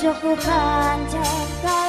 就不怕。